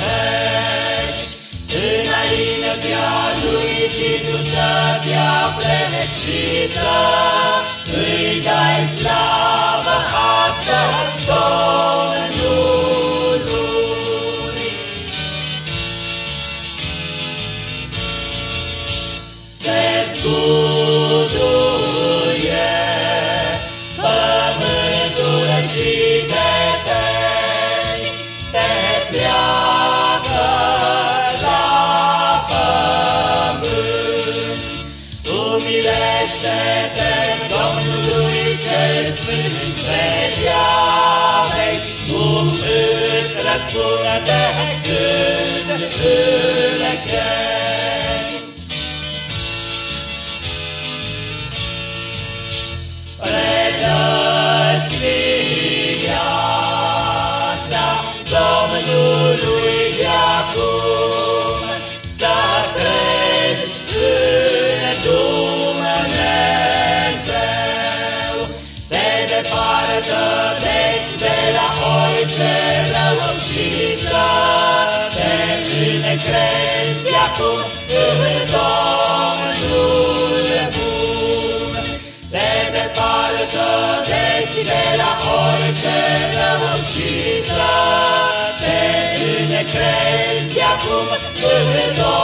veci. Înaintea lui și tu să te apleci și să îi dai slavă astăzi Domnului. Se scuduie pământul și de te, te pleacă. Cel Sfânt, vedea vei cum îți răspunde când îl încrezi de acum în Domnul bun. Te departă deci de la orice rău și să te încrezi de acum în Domnul